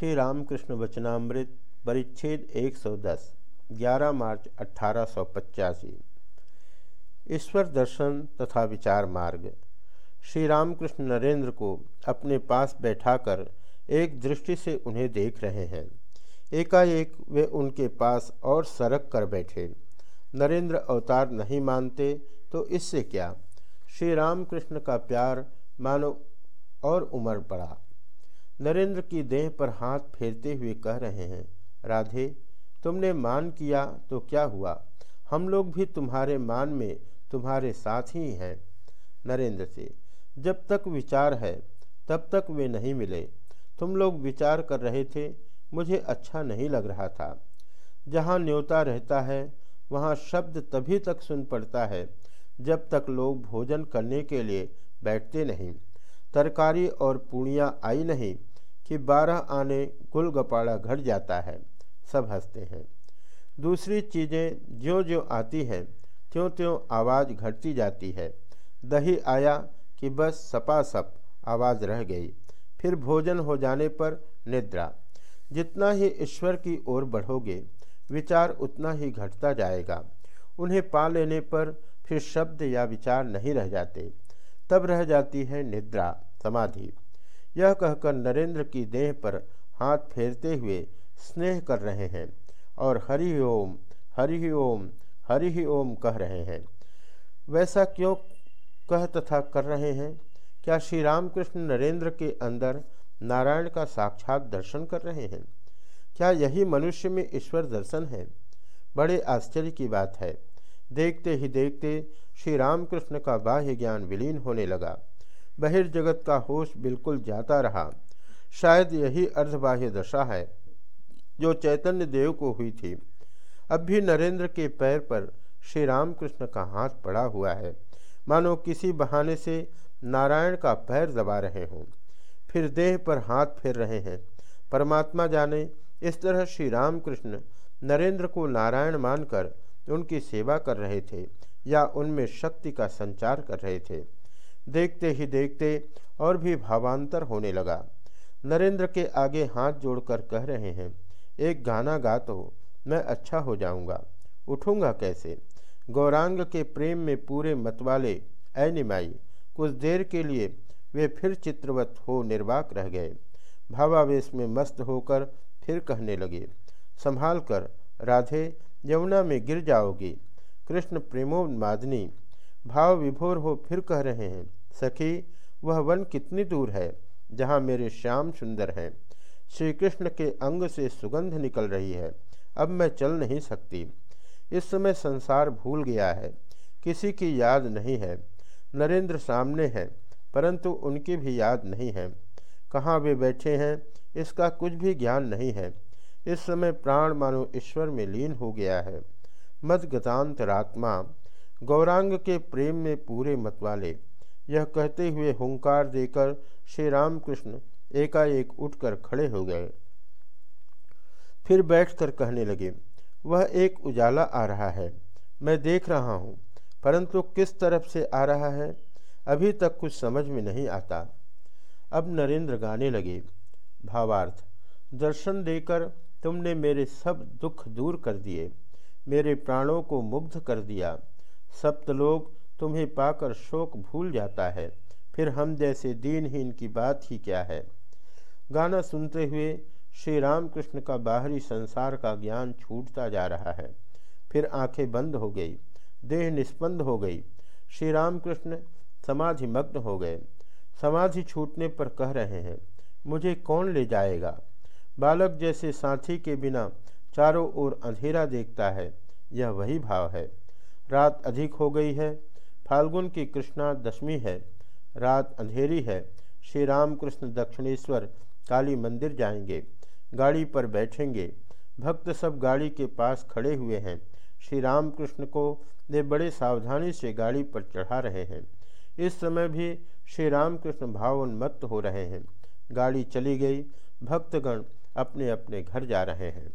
श्री रामकृष्ण वचनामृत, परिच्छेद 110 11 मार्च अट्ठारह ईश्वर दर्शन तथा विचार मार्ग। श्री रामकृष्ण नरेंद्र को अपने पास बैठाकर एक दृष्टि से उन्हें देख रहे हैं। एकाएक वे उनके पास और सरक कर बैठे। नरेंद्र अवतार नहीं मानते तो इससे क्या? श्री रामकृष्ण का प्यार मानो और उमड़ पड़ा। नरेंद्र की देह पर हाथ फेरते हुए कह रहे हैं, राधे, तुमने मान किया तो क्या हुआ? हम लोग भी तुम्हारे मान में तुम्हारे साथ ही हैं। नरेंद्र से, जब तक विचार है, तब तक वे नहीं मिले। तुम लोग विचार कर रहे थे, मुझे अच्छा नहीं लग रहा था। जहाँ न्योता रहता है, वहाँ शब्द तभी तक सुन पड़ता है, जब तक लोग भोजन करने के लिए बैठते नहीं। तरकारी और पूड़ियाँ आई नहीं कि बारह आने कुल गपाड़ा घट जाता है, सब हँसते हैं। दूसरी चीज़ें ज्यों ज्यों आती हैं त्यों त्यों आवाज़ घटती जाती है। दही आया कि बस सपा सप आवाज़ रह गई। फिर भोजन हो जाने पर निद्रा। जितना ही ईश्वर की ओर बढ़ोगे, विचार उतना ही घटता जाएगा। उन्हें पा लेने पर फिर शब्द या विचार नहीं रह जाते। तब रह जाती है निद्रा, समाधि। यह कहकर नरेंद्र की देह पर हाथ फेरते हुए स्नेह कर रहे हैं और हरि ओम हरि ओम हरि ओम कह रहे हैं। वैसा क्यों कह तथा कर रहे हैं? क्या श्री रामकृष्ण नरेंद्र के अंदर नारायण का साक्षात दर्शन कर रहे हैं? क्या यही मनुष्य में ईश्वर दर्शन है? बड़े आश्चर्य की बात है। देखते ही देखते श्री रामकृष्ण का बाह्य ज्ञान विलीन होने लगा। बहिर्जगत का होश बिल्कुल जाता रहा। शायद यही अर्धबाह्य दशा है, जो चैतन्य देव को हुई थी। अब भी नरेंद्र के पैर पर श्री रामकृष्ण का हाथ पड़ा हुआ है। मानो किसी बहाने से नारायण का पैर दबा रहे हों। फिर देह पर हाथ फेर रहे हैं। परमात्मा जाने, इस तरह श्री रामकृष्ण नरेंद्र को नारायण मानकर उनकी सेवा कर रहे थे, या उनमें शक्ति का संचार कर रहे थे। देखते ही देखते और भी भावांतर होने लगा। नरेंद्र के आगे हाथ जोड़कर कह रहे हैं, एक गाना गा तो मैं अच्छा हो जाऊँगा। उठूँगा कैसे? गौरांग के प्रेम में पूरे मतवाले, ऐ कुछ देर के लिए वे फिर चित्रवत हो निर्वाक रह गए। भावावेश में मस्त होकर फिर कहने लगे, संभाल कर, राधे, यमुना में गिर जाओगी। कृष्ण प्रेमोन्मादनी भाव विभोर हो फिर कह रहे हैं, सखी, वह वन कितनी दूर है, जहाँ मेरे श्याम सुंदर हैं। श्री कृष्ण के अंग से सुगंध निकल रही है। अब मैं चल नहीं सकती। इस समय संसार भूल गया है। किसी की याद नहीं है। नरेंद्र सामने हैं, परंतु उनकी भी याद नहीं है। कहाँ वे बैठे हैं, इसका कुछ भी ज्ञान नहीं है। इस समय प्राण मानो ईश्वर में लीन हो गया है। मदगतांतरात्मा गौरांग के प्रेम में पूरे मतवाले। यह कहते हुए हुंकार देकर श्री रामकृष्ण एकाएक उठकर खड़े हो गए। फिर बैठकर कहने लगे, वह एक उजाला आ रहा है। मैं देख रहा हूँ, परंतु किस तरफ़ से आ रहा है? अभी तक कुछ समझ में नहीं आता। अब नरेंद्र गाने लगे, भावार्थ, दर्शन देकर तुमने मेरे सब दुख दूर कर दिए। मेरे प्राणों को मुग्ध कर दिया। सप्तलोक तुम्हें पाकर शोक भूल जाता है। फिर हम जैसे दीनहीन की बात ही क्या है? गाना सुनते हुए श्री रामकृष्ण का बाहरी संसार का ज्ञान छूटता जा रहा है। फिर आँखें बंद हो गई, देह निष्पन्द हो गई। श्री रामकृष्ण समाधि मग्न हो गए। समाधि छूटने पर कह रहे हैं, मुझे कौन ले जाएगा? बालक जैसे साथी के बिना चारों ओर अंधेरा देखता है। यह वही भाव है। रात अधिक हो गई है। फाल्गुन की कृष्णा दशमी है। रात अंधेरी है। श्री रामकृष्ण दक्षिणेश्वर काली मंदिर जाएँगे। गाड़ी पर बैठेंगे। भक्त सब गाड़ी के पास खड़े हुए हैं। श्री रामकृष्ण को वे बड़े सावधानी से गाड़ी पर चढ़ा रहे हैं। इस समय भी श्री रामकृष्ण भावोन्मत्त हो रहे हैं। गाड़ी चली गई। भक्तगण अपने अपने घर जा रहे हैं।